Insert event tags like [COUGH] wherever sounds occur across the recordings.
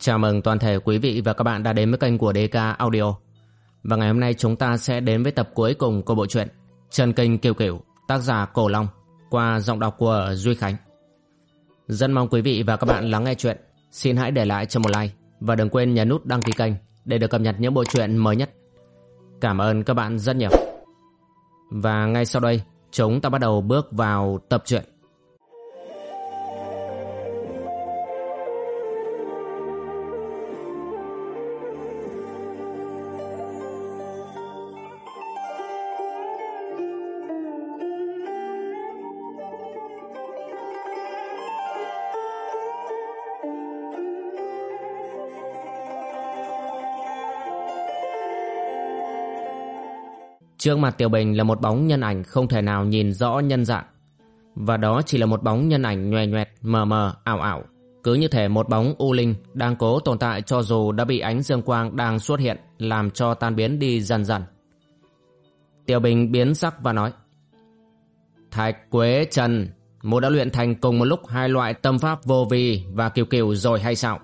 Chào mừng toàn thể quý vị và các bạn đã đến với kênh của DK Audio. Và ngày hôm nay chúng ta sẽ đến với tập cuối cùng của bộ truyện Trần Kinh Kiều Cửu, tác giả Cổ Long, qua giọng đọc của Duy Khánh. Rất mong quý vị và các bạn lắng nghe chuyện. Xin hãy để lại cho một like và đừng quên nhấn nút đăng ký kênh để được cập nhật những bộ truyện mới nhất. Cảm ơn các bạn rất nhiều. Và ngay sau đây, chúng ta bắt đầu bước vào tập truyện. Trước mặt Tiểu Bình là một bóng nhân ảnh không thể nào nhìn rõ nhân dạng. Và đó chỉ là một bóng nhân ảnh nhòe nhoẹt, mờ mờ, ảo ảo. Cứ như thể một bóng u linh đang cố tồn tại cho dù đã bị ánh dương quang đang xuất hiện làm cho tan biến đi dần dần. Tiểu Bình biến sắc và nói Thạch Quế Trần, mụ đã luyện thành cùng một lúc hai loại tâm pháp vô vi và kiều kiều rồi hay sao?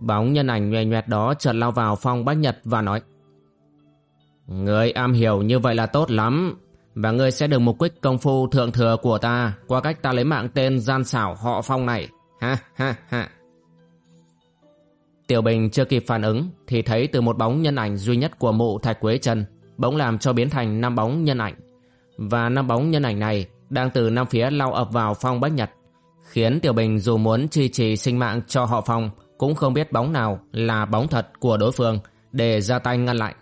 Bóng nhân ảnh nhòe nhoẹt đó chợt lao vào phong bách nhật và nói Người am hiểu như vậy là tốt lắm, Và ngươi sẽ được mục kích công phu thượng thừa của ta Qua cách ta lấy mạng tên gian xảo họ phong này. Ha ha ha. Tiểu Bình chưa kịp phản ứng Thì thấy từ một bóng nhân ảnh duy nhất của mụ Thạch Quế Trần Bỗng làm cho biến thành năm bóng nhân ảnh. Và năm bóng nhân ảnh này Đang từ năm phía lao ập vào phong bách nhật, Khiến Tiểu Bình dù muốn chi trì sinh mạng cho họ phong Cũng không biết bóng nào là bóng thật của đối phương Để ra tay ngăn lại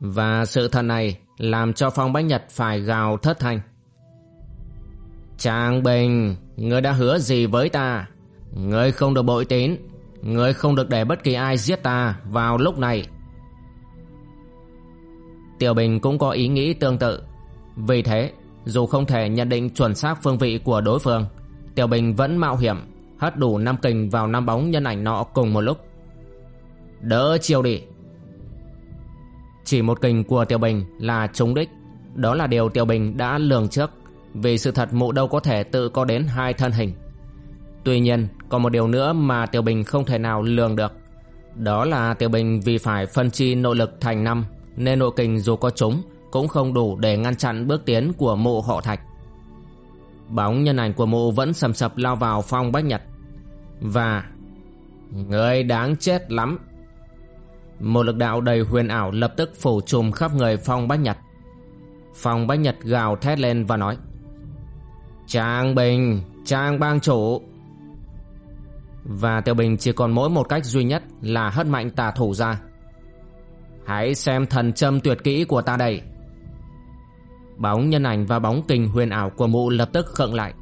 và sự thật này làm cho Phong Bách Nhật phải gào thất thanh. Trang Bình, ngươi đã hứa gì với ta? Ngươi không được bội tín, ngươi không được để bất kỳ ai giết ta vào lúc này. Tiểu Bình cũng có ý nghĩ tương tự. Vì thế, dù không thể nhận định chuẩn xác phương vị của đối phương, Tiểu Bình vẫn mạo hiểm, hất đủ năm kình vào năm bóng nhân ảnh nọ cùng một lúc. Đỡ chiều đi. Chỉ một kình của Tiểu Bình là trúng đích. Đó là điều Tiểu Bình đã lường trước. Vì sự thật mụ đâu có thể tự có đến hai thân hình. Tuy nhiên, còn một điều nữa mà Tiểu Bình không thể nào lường được. Đó là Tiểu Bình vì phải phân chi nội lực thành năm, Nên nội kình dù có trúng Cũng không đủ để ngăn chặn bước tiến của mụ họ thạch. Bóng nhân ảnh của mụ vẫn sầm sập lao vào phong bách nhật. Và, Người đáng chết lắm một lực đạo đầy huyền ảo lập tức phủ trùm khắp người Phong Bách Nhật. Phong Bách Nhật gào thét lên và nói Trang Bình, Trang bang chủ! Và Tiểu Bình chỉ còn mỗi một cách duy nhất là hất mạnh tà thủ ra. Hãy xem thần châm tuyệt kỹ của ta đây. Bóng nhân ảnh và bóng kình huyền ảo của mụ lập tức khựng lại.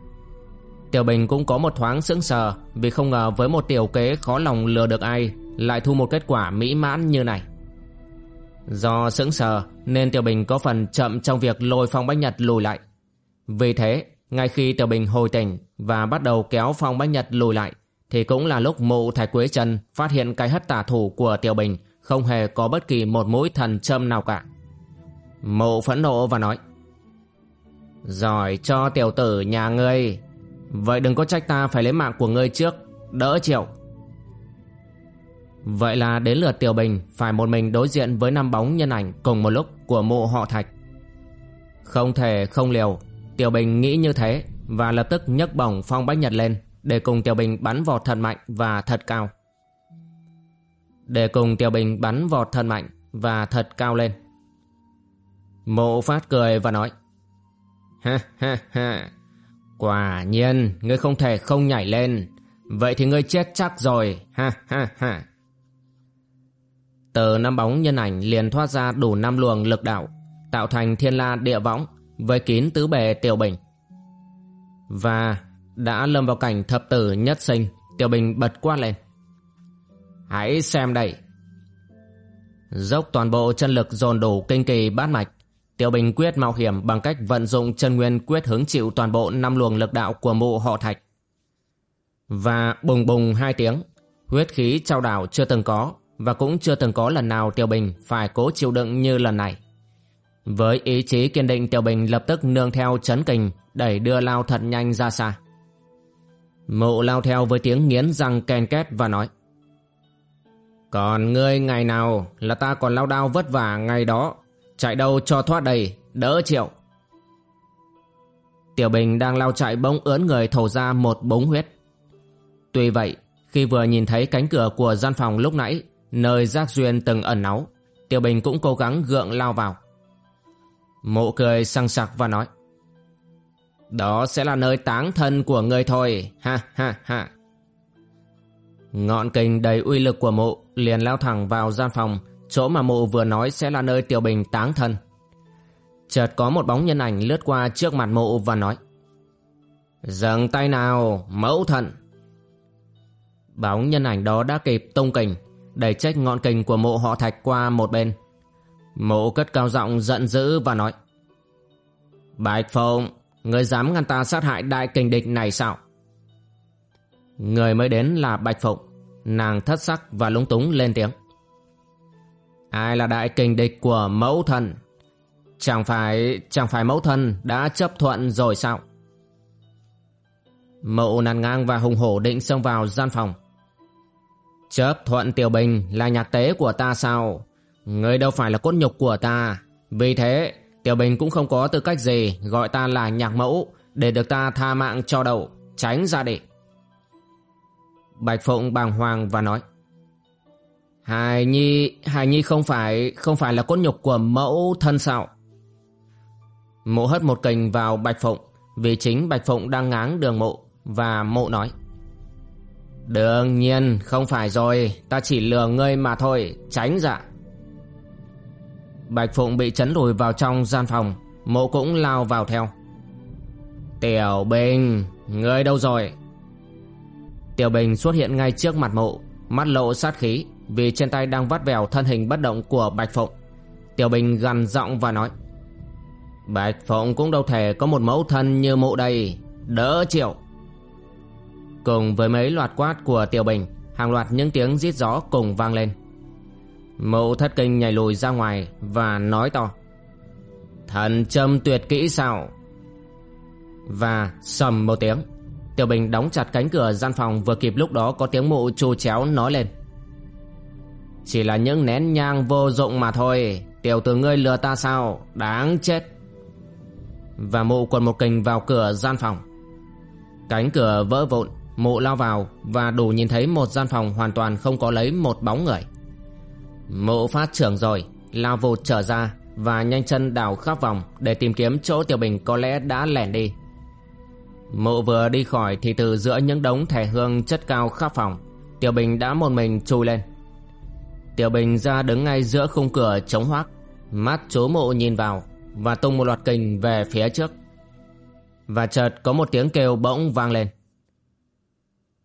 Tiểu Bình cũng có một thoáng sững sờ Vì không ngờ với một tiểu kế khó lòng lừa được ai lại thu một kết quả mỹ mãn như này. Do sững sờ nên Tiểu Bình có phần chậm trong việc lôi Phong Bách Nhật lùi lại. Vì thế, ngay khi Tiểu Bình hồi tỉnh và bắt đầu kéo Phong Bách Nhật lùi lại, thì cũng là lúc mụ Thái Quế Trần phát hiện cái hất tả thủ của Tiểu Bình không hề có bất kỳ một mũi thần châm nào cả. Mụ phẫn nộ và nói Giỏi cho tiểu tử nhà ngươi Vậy đừng có trách ta phải lấy mạng của ngươi trước Đỡ chịu Vậy là đến lượt Tiểu Bình phải một mình đối diện với năm bóng nhân ảnh cùng một lúc của mộ họ Thạch. Không thể không liều, Tiểu Bình nghĩ như thế và lập tức nhấc bổng phong bách nhật lên để cùng Tiểu Bình bắn vọt thật mạnh và thật cao. Để cùng Tiểu Bình bắn vọt thật mạnh và thật cao lên. Mộ phát cười và nói Ha ha ha, quả nhiên ngươi không thể không nhảy lên, vậy thì ngươi chết chắc rồi, ha ha ha. Từ năm bóng nhân ảnh liền thoát ra đủ năm luồng lực đạo, tạo thành thiên la địa võng, với kín tứ bề tiểu bình. Và đã lâm vào cảnh thập tử nhất sinh, tiểu bình bật quát lên. Hãy xem đây. Dốc toàn bộ chân lực dồn đủ kinh kỳ bát mạch, Tiểu Bình quyết mạo hiểm bằng cách vận dụng chân nguyên quyết hứng chịu toàn bộ năm luồng lực đạo của mụ họ thạch. Và bùng bùng hai tiếng, huyết khí trao đảo chưa từng có, và cũng chưa từng có lần nào Tiểu Bình phải cố chịu đựng như lần này. Với ý chí kiên định Tiểu Bình lập tức nương theo chấn kình đẩy đưa lao thật nhanh ra xa. Mụ lao theo với tiếng nghiến răng ken két và nói Còn ngươi ngày nào là ta còn lao đao vất vả ngày đó Chạy đâu cho thoát đầy, đỡ chịu Tiểu Bình đang lao chạy bỗng ướn người thổ ra một búng huyết Tuy vậy, khi vừa nhìn thấy cánh cửa của gian phòng lúc nãy Nơi Giác Duyên từng ẩn náu Tiểu Bình cũng cố gắng gượng lao vào. Mộ cười sang sặc và nói Đó sẽ là nơi táng thân của người thôi Ha ha ha. Ngọn kình đầy uy lực của mộ liền lao thẳng vào gian phòng Chỗ mà mộ vừa nói sẽ là nơi Tiểu Bình táng thân. Chợt có một bóng nhân ảnh lướt qua trước mặt mộ và nói Dừng tay nào, mẫu thận Bóng nhân ảnh đó đã kịp tung kình Đẩy trách ngọn kình của mộ họ thạch qua một bên. Mộ cất cao giọng giận dữ và nói, Bạch Phụng, Người dám ngăn ta sát hại đại kình địch này sao? Người mới đến là Bạch Phụng. Nàng thất sắc và lúng túng lên tiếng, Ai là đại kình địch của mẫu thần Chẳng phải Chẳng phải mẫu thân đã chấp thuận rồi sao? Mậu nàn ngang và hùng hổ định xông vào gian phòng. Chấp thuận tiểu bình là nhạc tế của ta sao? Ngươi đâu phải là cốt nhục của ta. Vì thế, tiểu bình cũng không có tư cách gì Gọi ta là nhạc mẫu Để được ta tha mạng cho đậu Tránh ra đi. Bạch Phụng bàng hoàng và nói, Hài Nhi Hài Nhi không phải Không phải là cốt nhục của mẫu thân sao? Mộ hất một kình vào Bạch Phụng, Vì chính Bạch Phụng đang ngáng đường mộ, Và mộ nói Đương nhiên, không phải rồi. Ta chỉ lừa ngươi mà thôi. Tránh dạ Bạch Phụng bị chấn lùi vào trong gian phòng. Mộ cũng lao vào theo. Tiểu Bình, Ngươi đâu rồi? Tiểu Bình xuất hiện ngay trước mặt mộ. Mắt lộ sát khí, Vì trên tay đang vắt vèo thân hình bất động của Bạch Phụng. Tiểu Bình gằn giọng và nói, Bạch Phụng cũng đâu thể có một mẫu thân như mụ đây. Đỡ chịu. Cùng với mấy loạt quát của Tiểu Bình, Hàng loạt những tiếng rít gió cùng vang lên. Mộ thất kinh nhảy lùi ra ngoài Và nói to, Thần châm tuyệt kỹ sao? Và sầm một tiếng, Tiểu Bình đóng chặt cánh cửa gian phòng Vừa kịp lúc đó có tiếng mụ trù chéo nói lên, Chỉ là những nén nhang vô dụng mà thôi, Tiểu tử ngươi lừa ta sao? Đáng chết. Và mụ quần một kình vào cửa gian phòng. Cánh cửa vỡ vụn Mộ lao vào và đủ nhìn thấy một gian phòng hoàn toàn không có lấy một bóng người. Mộ phát trưởng rồi, lao vụt trở ra và nhanh chân đào khắp vòng để tìm kiếm chỗ Tiểu Bình có lẽ đã lẻn đi. Mộ vừa đi khỏi thì từ giữa những đống thẻ hương chất cao khắp phòng, Tiểu Bình đã một mình chui lên. Tiểu Bình ra đứng ngay giữa khung cửa chống hoác, mắt chú Mộ nhìn vào và tung một loạt kình về phía trước. Và chợt có một tiếng kêu bỗng vang lên.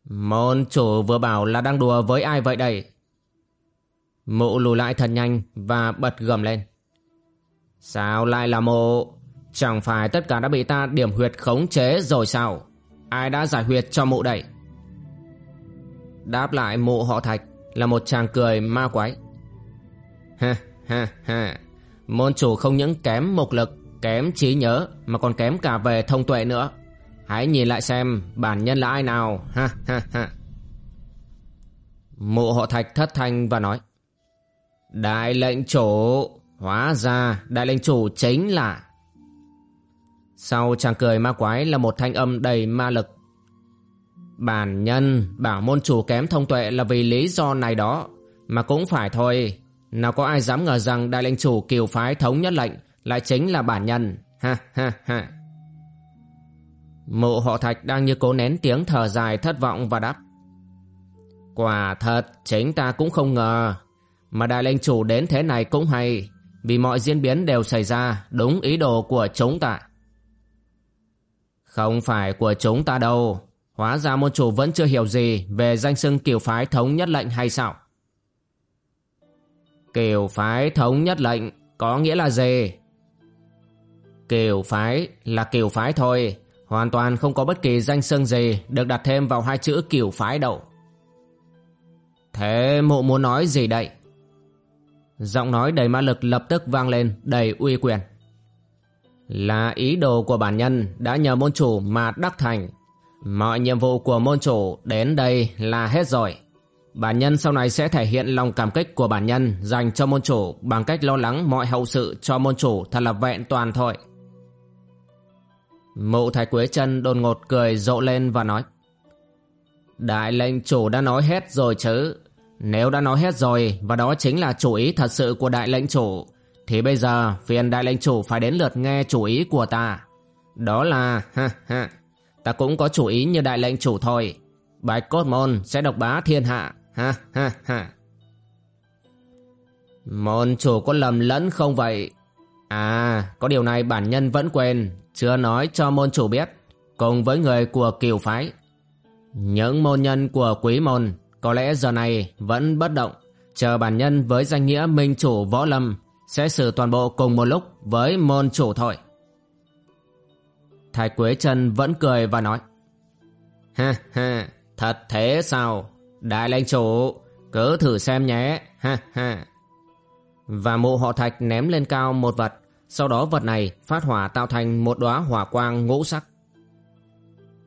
Môn chủ vừa bảo là đang đùa với ai vậy đây? Mụ lùi lại thật nhanh và bật gầm lên. Sao lại là mụ? Chẳng phải tất cả đã bị ta điểm huyệt khống chế rồi sao? Ai đã giải huyệt cho mụ đây? Đáp lại mụ họ thạch là một chàng cười ma quái. Ha ha ha, môn chủ không những kém mục lực, kém trí nhớ mà còn kém cả về thông tuệ nữa. Hãy nhìn lại xem, bản nhân là ai nào? Ha ha ha. Mụ họ thạch thất thanh và nói, Đại lệnh chủ, Hóa ra đại lệnh chủ chính là. Sau chàng cười ma quái là một thanh âm đầy ma lực. Bản nhân bảo môn chủ kém thông tuệ là vì lý do này đó, Mà cũng phải thôi. Nào có ai dám ngờ rằng đại lệnh chủ kiều phái thống nhất lệnh Lại chính là bản nhân. Ha ha ha. Mụ họ thạch đang như cố nén tiếng thở dài thất vọng và đáp. Quả thật, chính ta cũng không ngờ. Mà đại lệnh chủ đến thế này cũng hay, vì mọi diễn biến đều xảy ra đúng ý đồ của chúng ta. Không phải của chúng ta đâu, hóa ra môn chủ vẫn chưa hiểu gì về danh xưng kiều phái thống nhất lệnh hay sao? Kiều phái thống nhất lệnh có nghĩa là gì? Kiều phái là kiều phái thôi, Hoàn toàn không có bất kỳ danh xưng gì, được đặt thêm vào hai chữ kiểu phái đậu. Thế mụ muốn nói gì đây? Giọng nói đầy ma lực lập tức vang lên, đầy uy quyền. Là ý đồ của bản nhân đã nhờ môn chủ mà đắc thành. Mọi nhiệm vụ của môn chủ đến đây là hết rồi. Bản nhân sau này sẽ thể hiện lòng cảm kích của bản nhân dành cho môn chủ bằng cách lo lắng mọi hậu sự cho môn chủ thật là vẹn toàn thôi. Mụ Thái Quế chân đột ngột cười rộ lên và nói, Đại lệnh chủ đã nói hết rồi chứ. Nếu đã nói hết rồi, và đó chính là chủ ý thật sự của đại lệnh chủ, Thì bây giờ phiền đại lệnh chủ phải đến lượt nghe chủ ý của ta. Đó là, [LAUGHS] ha ha, Ta cũng có chủ ý như đại lệnh chủ thôi. Bạch cốt môn sẽ độc bá thiên hạ, Ha ha ha. Môn chủ có lầm lẫn không vậy? À có điều này bản nhân vẫn quên, Chưa nói cho môn chủ biết, Cùng với người của kiều phái. Những môn nhân của quý môn, Có lẽ giờ này vẫn bất động, Chờ bản nhân với danh nghĩa minh chủ võ lâm, Sẽ xử toàn bộ cùng một lúc Với môn chủ thôi. Thái Quế Trân vẫn cười và nói, Ha ha, Thật thế sao? Đại lãnh chủ, Cứ thử xem nhé, Ha ha. Và mụ họ thạch ném lên cao một vật. Sau đó vật này phát hỏa tạo thành một đóa hỏa quang ngũ sắc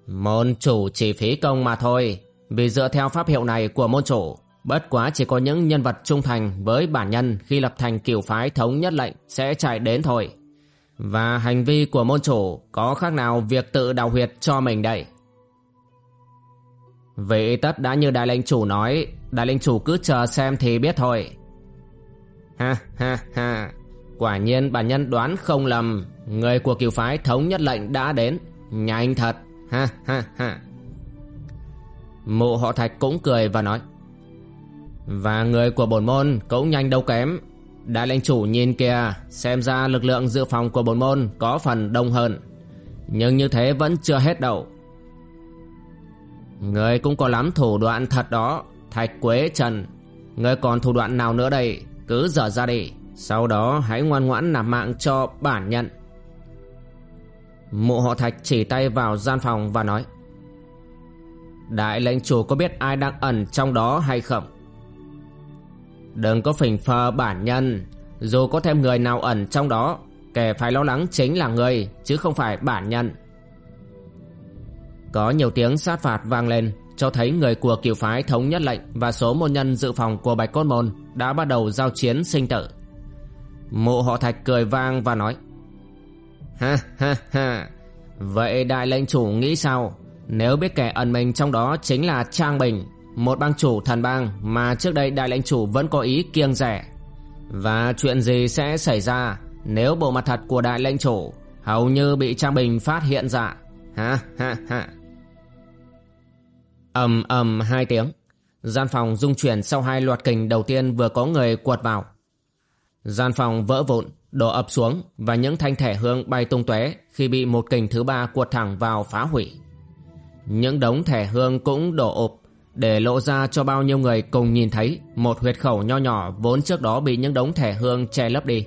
Môn chủ chỉ phí công mà thôi Vì dựa theo pháp hiệu này của môn chủ Bất quá chỉ có những nhân vật trung thành với bản nhân khi lập thành kiểu phái thống nhất lệnh sẽ chạy đến thôi. Và hành vi của môn chủ có khác nào việc tự đào huyệt cho mình đây? Vậy tất đã như đại lệnh chủ nói, đại lệnh chủ cứ chờ xem thì biết thôi. Ha ha ha, quả nhiên bản nhân đoán không lầm, người của kiều phái thống nhất lệnh đã đến, nhanh thật, ha ha ha. Mụ họ thạch cũng cười và nói. Và người của bổn môn cũng nhanh đâu kém, Đại lãnh chủ nhìn kìa, xem ra lực lượng dự phòng của bổn môn có phần đông hơn. Nhưng như thế vẫn chưa hết đâu. Người cũng có lắm thủ đoạn thật đó, Thạch Quế Trần. Người còn thủ đoạn nào nữa đây, cứ dở ra đi. Sau đó hãy ngoan ngoãn nạp mạng cho bản nhận. Mụ họ Thạch chỉ tay vào gian phòng và nói. Đại lệnh chủ có biết ai đang ẩn trong đó hay không? Đừng có phỉnh phờ bản nhân, Dù có thêm người nào ẩn trong đó, Kẻ phải lo lắng chính là người, Chứ không phải bản nhân Có nhiều tiếng sát phạt vang lên, Cho thấy người của kiều phái thống nhất lệnh Và số môn nhân dự phòng của Bạch Cốt Môn Đã bắt đầu giao chiến sinh tử Mụ họ thạch cười vang và nói, Ha ha ha Vậy đại lệnh chủ nghĩ sao Nếu biết kẻ ẩn mình trong đó chính là Trang Bình, một bang chủ thần bang mà trước đây đại lệnh chủ vẫn có ý kiêng rẻ. Và chuyện gì sẽ xảy ra nếu bộ mặt thật của đại lệnh chủ hầu như bị Trang Bình phát hiện ra? Ha ha ha. ầm ầm hai tiếng. Gian phòng rung chuyển sau hai loạt kình đầu tiên vừa có người quật vào. Gian phòng vỡ vụn, đổ ập xuống và những thanh thể hương bay tung tóe khi bị một kình thứ ba quật thẳng vào phá hủy. Những đống thẻ hương cũng đổ ụp để lộ ra cho bao nhiêu người cùng nhìn thấy một huyệt khẩu nho nhỏ vốn trước đó bị những đống thẻ hương che lấp đi.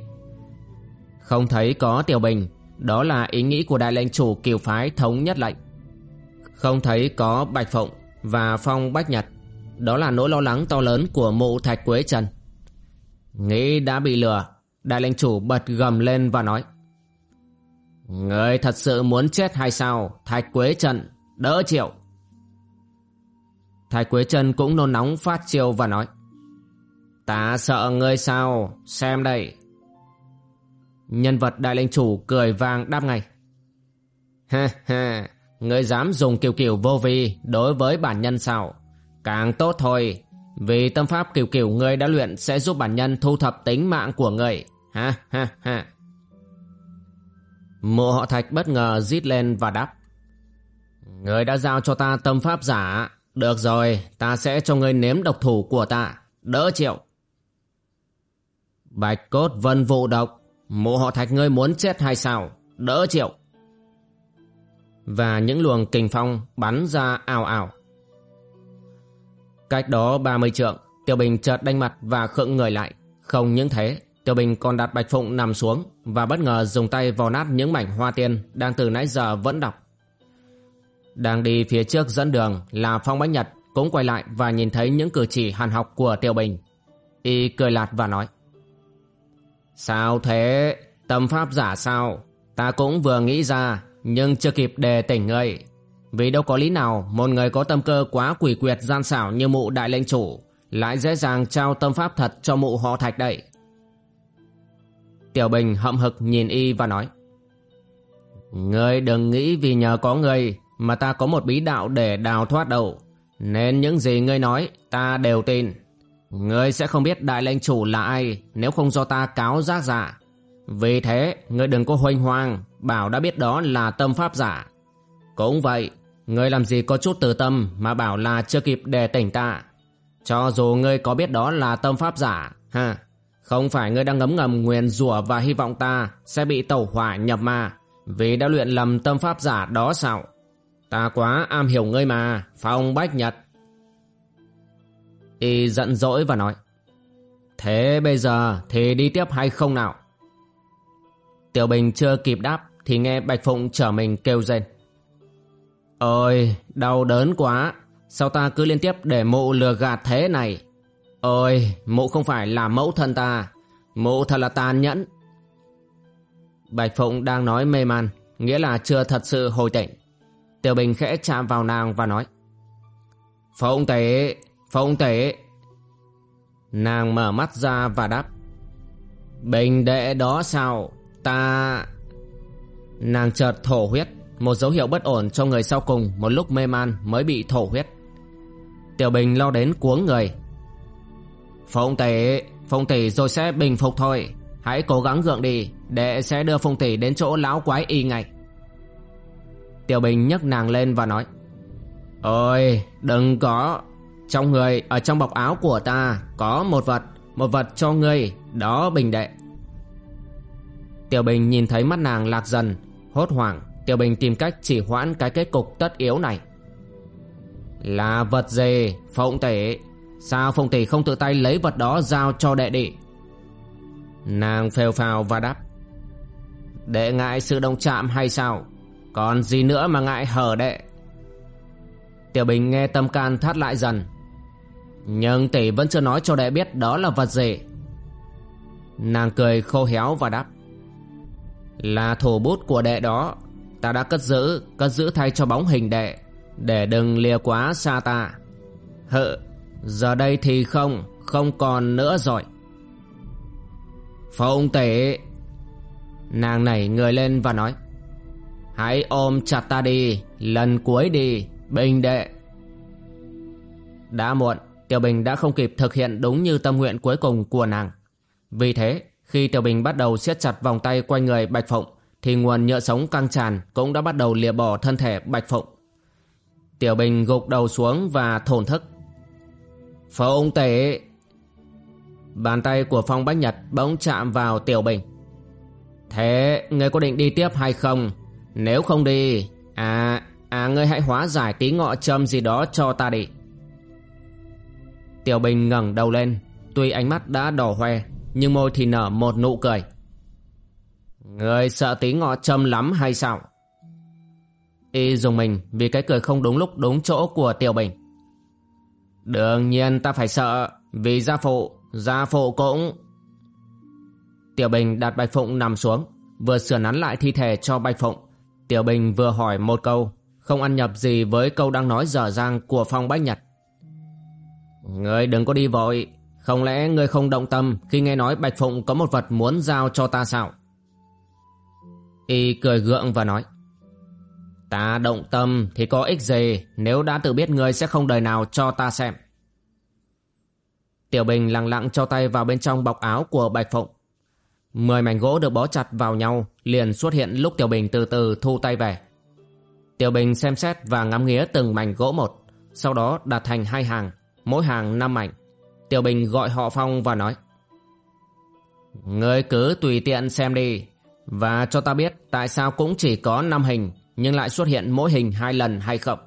Không thấy có tiểu bình, đó là ý nghĩ của đại lệnh chủ kiều phái thống nhất lệnh. Không thấy có bạch phụng và phong bách nhật, đó là nỗi lo lắng to lớn của mụ thạch quế trần. Nghĩ đã bị lừa, đại lệnh chủ bật gầm lên và nói Người thật sự muốn chết hay sao, thạch quế trần, đỡ chịu. Thái Quế Trần cũng nôn nóng phát chiêu và nói Ta sợ ngươi sao? Xem đây. Nhân vật đại lệnh chủ cười vang đáp ngay Ha ha Ngươi dám dùng kiều kiều vô vi Đối với bản nhân sao? Càng tốt thôi vì tâm pháp kiểu kiểu người đã luyện Sẽ giúp bản nhân thu thập tính mạng của người Ha ha ha Mộ họ thạch bất ngờ rít lên và đáp người đã giao cho ta tâm pháp giả được rồi, ta sẽ cho ngươi nếm độc thủ của ta. Đỡ chịu. Bạch cốt vân vụ độc. Mụ họ thạch ngươi muốn chết hay sao? Đỡ chịu. Và những luồng kình phong bắn ra ào ào. Cách đó 30 trượng, Tiêu Bình chợt đanh mặt và khựng người lại. Không những thế, Tiêu Bình còn đặt Bạch Phụng nằm xuống và bất ngờ dùng tay vò nát những mảnh hoa tiên đang từ nãy giờ vẫn đọc. Đang đi phía trước dẫn đường là Phong Bách Nhật cũng quay lại và nhìn thấy những cử chỉ hàn học của Tiêu Bình. Y cười lạt và nói Sao thế? Tâm pháp giả sao? Ta cũng vừa nghĩ ra nhưng chưa kịp đề tỉnh ngươi. Vì đâu có lý nào một người có tâm cơ quá quỷ quyệt gian xảo như mụ đại lệnh chủ lại dễ dàng trao tâm pháp thật cho mụ họ thạch đậy. Tiểu Bình hậm hực nhìn y và nói Ngươi đừng nghĩ vì nhờ có ngươi mà ta có một bí đạo để đào thoát đầu Nên những gì ngươi nói ta đều tin. Ngươi sẽ không biết đại lệnh chủ là ai nếu không do ta cáo giác giả. Vì thế, ngươi đừng có hoành hoang, bảo đã biết đó là tâm pháp giả. Cũng vậy, ngươi làm gì có chút từ tâm mà bảo là chưa kịp đề tỉnh ta. Cho dù ngươi có biết đó là tâm pháp giả, ha, không phải ngươi đang ngấm ngầm nguyền rủa và hy vọng ta sẽ bị tẩu hỏa nhập ma vì đã luyện lầm tâm pháp giả đó sao? Ta quá am hiểu ngươi mà, Phong Bách Nhật. Y giận dỗi và nói Thế bây giờ thì đi tiếp hay không nào? Tiểu Bình chưa kịp đáp thì nghe Bạch Phụng trở mình kêu rên. Ôi, đau đớn quá, sao ta cứ liên tiếp để mụ lừa gạt thế này? Ôi, mụ không phải là mẫu thân ta, mụ thật là tàn nhẫn. Bạch Phụng đang nói mê man, nghĩa là chưa thật sự hồi tỉnh. Tiểu Bình khẽ chạm vào nàng và nói Phụng tỷ, Phụng tỷ. Nàng mở mắt ra và đáp Bình đệ đó sao? Ta... Nàng chợt thổ huyết một dấu hiệu bất ổn cho người sau cùng Một lúc mê man mới bị thổ huyết. Tiểu Bình lo đến cuống người. Phong tỷ phong tỷ rồi sẽ bình phục thôi. Hãy cố gắng gượng đi Đệ sẽ đưa phong tỷ đến chỗ lão quái y ngay. Tiểu Bình nhấc nàng lên và nói, Ôi, đừng có. Trong người, ở trong bọc áo của ta Có một vật Một vật cho ngươi, Đó Bình đệ. Tiểu Bình nhìn thấy mắt nàng lạc dần, Hốt hoảng. Tiểu Bình tìm cách chỉ hoãn cái kết cục tất yếu này. Là vật gì Phụng tỷ Sao Phụng tỷ không tự tay lấy vật đó giao cho đệ đệ? Nàng phèo phào và đáp. Đệ ngại sự đồng chạm hay sao? Còn gì nữa mà ngại hở đệ? Tiểu Bình nghe tâm can thắt lại dần. Nhưng tỷ vẫn chưa nói cho đệ biết đó là vật gì. Nàng cười khô héo và đáp. Là thổ bút của đệ đó. Ta đã cất giữ Cất giữ thay cho bóng hình đệ Để đừng lìa quá xa ta. Hự Giờ đây thì không Không còn nữa rồi. Phong tể, Nàng nảy người lên và nói Hãy ôm chặt ta đi Lần cuối đi Bình đệ. Đã muộn Tiểu Bình đã không kịp thực hiện đúng như tâm nguyện cuối cùng của nàng. Vì thế Khi Tiểu Bình bắt đầu siết chặt vòng tay quanh người Bạch Phụng thì nguồn nhựa sống căng tràn Cũng đã bắt đầu lìa bỏ thân thể Bạch Phụng. Tiểu Bình gục đầu xuống và thổn thức. Phụng tể. Bàn tay của Phong Bách Nhật bỗng chạm vào Tiểu Bình. Thế ngươi có định đi tiếp hay không? Nếu không đi À à ngươi hãy hóa giải tí ngọ châm gì đó cho ta đi. Tiểu Bình ngẩng đầu lên, Tuy ánh mắt đã đỏ hoe, Nhưng môi thì nở một nụ cười người sợ tí ngọ châm lắm hay sao? Y dùng mình vì cái cười không đúng lúc đúng chỗ của Tiểu Bình. Đương nhiên ta phải sợ, Vì gia phụ Gia phụ cũng. Tiểu Bình đặt Bạch Phụng nằm xuống, Vừa sửa nắn lại thi thể cho Bạch Phụng. Tiểu Bình vừa hỏi một câu, Không ăn nhập gì với câu đang nói dở dang Của Phong Bách Nhật. Ngươi đừng có đi vội, Không lẽ ngươi không động tâm Khi nghe nói Bạch Phụng có một vật muốn giao cho ta sao? Y cười gượng và nói Ta động tâm thì có ích gì Nếu đã tự biết ngươi sẽ không đời nào cho ta xem Tiểu Bình lặng lặng cho tay vào bên trong bọc áo của Bạch Phụng. Mười mảnh gỗ được bó chặt vào nhau liền xuất hiện lúc Tiểu Bình từ từ thu tay về. Tiểu Bình xem xét và ngắm nghía từng mảnh gỗ một, sau đó đặt thành hai hàng, mỗi hàng năm mảnh. Tiểu Bình gọi họ Phong và nói Ngươi cứ tùy tiện xem đi và cho ta biết tại sao cũng chỉ có năm hình, Nhưng lại xuất hiện mỗi hình hai lần hay không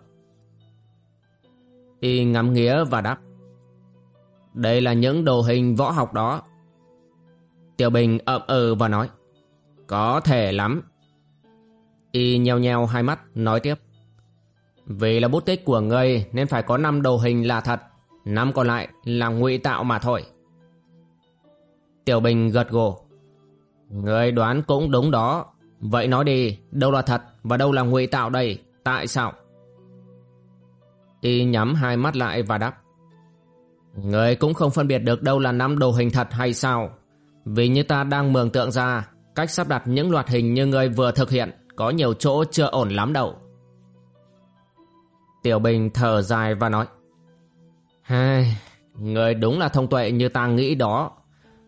Y ngắm nghía và đáp, đây là những đồ hình võ học đó. Tiểu Bình ậm ừ và nói. Có thể lắm. Y nheo nheo hai mắt, nói tiếp. Vì là bút tích của ngươi nên phải có năm đồ hình là thật. Năm còn lại là ngụy tạo mà thôi. Tiểu Bình gật gù người đoán cũng đúng đó. Vậy nói đi, đâu là thật và đâu là ngụy tạo đây? Tại sao? Y nhắm hai mắt lại và đáp. Người cũng không phân biệt được đâu là năm đồ hình thật hay sao? Vì như ta đang mường tượng ra, cách sắp đặt những loạt hình như người vừa thực hiện có nhiều chỗ chưa ổn lắm đâu. Tiểu Bình thở dài và nói. Hai, người đúng là thông tuệ như ta nghĩ đó.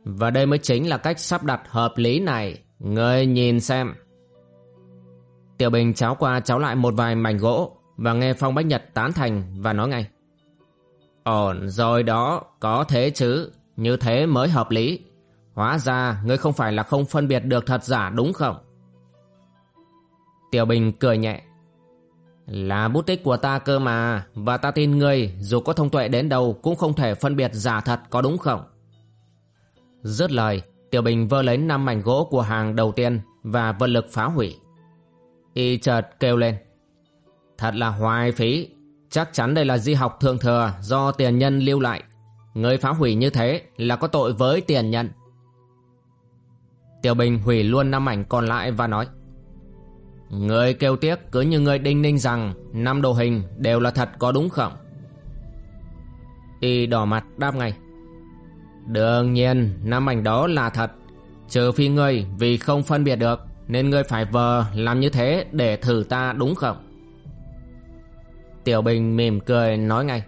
Và đây mới chính là cách sắp đặt hợp lý này. ngươi nhìn xem. Tiểu Bình cháo qua cháo lại một vài mảnh gỗ và nghe Phong Bách Nhật tán thành và nói ngay. Ổn rồi đó, có thế chứ, như thế mới hợp lý. Hóa ra ngươi không phải là không phân biệt được thật giả đúng không? Tiểu Bình cười nhẹ. Là bút tích của ta cơ mà, và ta tin ngươi dù có thông tuệ đến đâu cũng không thể phân biệt giả thật có đúng không? Dứt lời, Tiểu Bình vơ lấy năm mảnh gỗ của hàng đầu tiên và vận lực phá hủy. Y chợt kêu lên. Thật là hoài phí, chắc chắn đây là di học thượng thừa do tiền nhân lưu lại. Người phá hủy như thế là có tội với tiền nhân. Tiểu Bình hủy luôn năm ảnh còn lại và nói. Người kêu tiếc cứ như người đinh ninh rằng năm đồ hình đều là thật có đúng không? Y đỏ mặt đáp ngay. Đương nhiên, năm ảnh đó là thật. Trừ phi ngươi vì không phân biệt được, Nên ngươi phải vờ làm như thế để thử ta đúng không? Tiểu Bình mỉm cười nói ngay.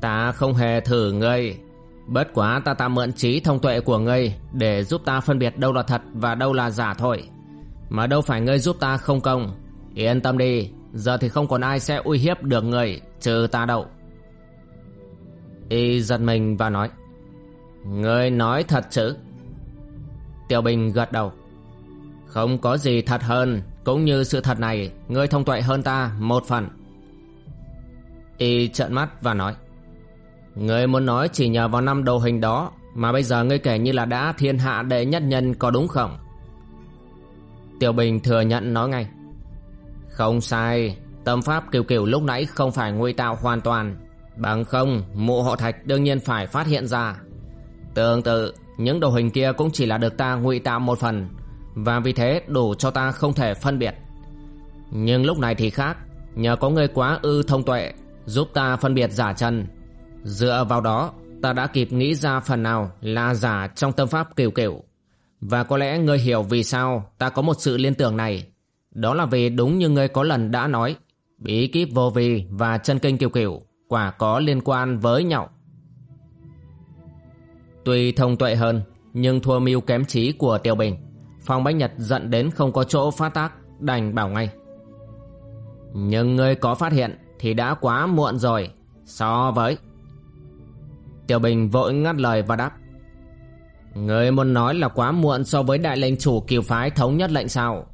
Ta không hề thử ngươi. Bất quá ta ta mượn trí thông tuệ của ngươi Để giúp ta phân biệt đâu là thật và đâu là giả thôi. Mà đâu phải ngươi giúp ta không công. Yên tâm đi, Giờ thì không còn ai sẽ uy hiếp được ngươi, Trừ ta đâu. Y giật mình và nói. Ngươi nói thật chứ? Tiểu Bình gật đầu. Không có gì thật hơn, Cũng như sự thật này Ngươi thông tuệ hơn ta một phần. Y trợn mắt và nói Ngươi muốn nói chỉ nhờ vào năm đồ hình đó, Mà bây giờ ngươi kể như là đã thiên hạ đệ nhất nhân có đúng không? Tiểu Bình thừa nhận nói ngay, Không sai, Tâm pháp kiều kiều lúc nãy không phải nguy tạo hoàn toàn. Bằng không, mụ họ thạch đương nhiên phải phát hiện ra. Tương tự, những đồ hình kia cũng chỉ là được ta ngụy tạo một phần và vì thế đủ cho ta không thể phân biệt. Nhưng lúc này thì khác, nhờ có người quá ư thông tuệ giúp ta phân biệt giả chân. Dựa vào đó, ta đã kịp nghĩ ra phần nào là giả trong tâm pháp kiểu kiểu. Và có lẽ ngươi hiểu vì sao ta có một sự liên tưởng này. Đó là vì đúng như ngươi có lần đã nói, bí kíp vô vi và chân kinh kiểu kiểu quả có liên quan với nhau. Tuy thông tuệ hơn, Nhưng thua mưu kém trí của Tiêu Bình. Phong Bách Nhật giận đến không có chỗ phát tác, Đành bảo ngay. Nhưng ngươi có phát hiện Thì đã quá muộn rồi, So với. Tiêu Bình vội ngắt lời và đáp. Ngươi muốn nói là quá muộn so với đại lệnh chủ kiều phái thống nhất lệnh sao?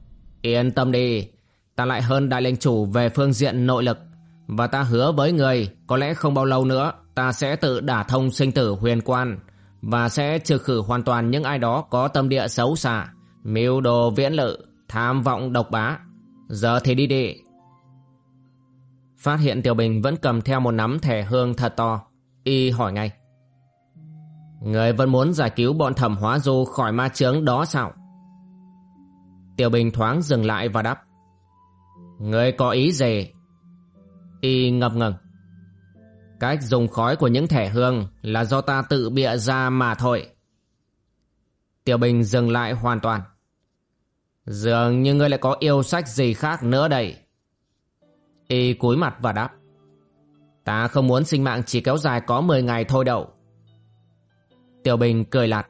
Yên tâm đi, Ta lại hơn đại lệnh chủ về phương diện nội lực. Và ta hứa với người Có lẽ không bao lâu nữa, Ta sẽ tự đả thông sinh tử huyền quan và sẽ trừ khử hoàn toàn những ai đó có tâm địa xấu xa, mưu đồ viễn lự, tham vọng độc bá. Giờ thì đi đi. Phát hiện Tiểu Bình vẫn cầm theo một nắm thẻ hương thật to. Y hỏi ngay. Người vẫn muốn giải cứu bọn thẩm hóa du khỏi ma chướng đó sao? Tiểu Bình thoáng dừng lại và đáp. Người có ý gì? Y ngập ngừng. Cách dùng khói của những thẻ hương là do ta tự bịa ra mà thôi. Tiểu Bình dừng lại hoàn toàn. Dường như ngươi lại có yêu sách gì khác nữa đây. Y cúi mặt và đáp. Ta không muốn sinh mạng chỉ kéo dài có 10 ngày thôi đâu. Tiểu Bình cười lạt.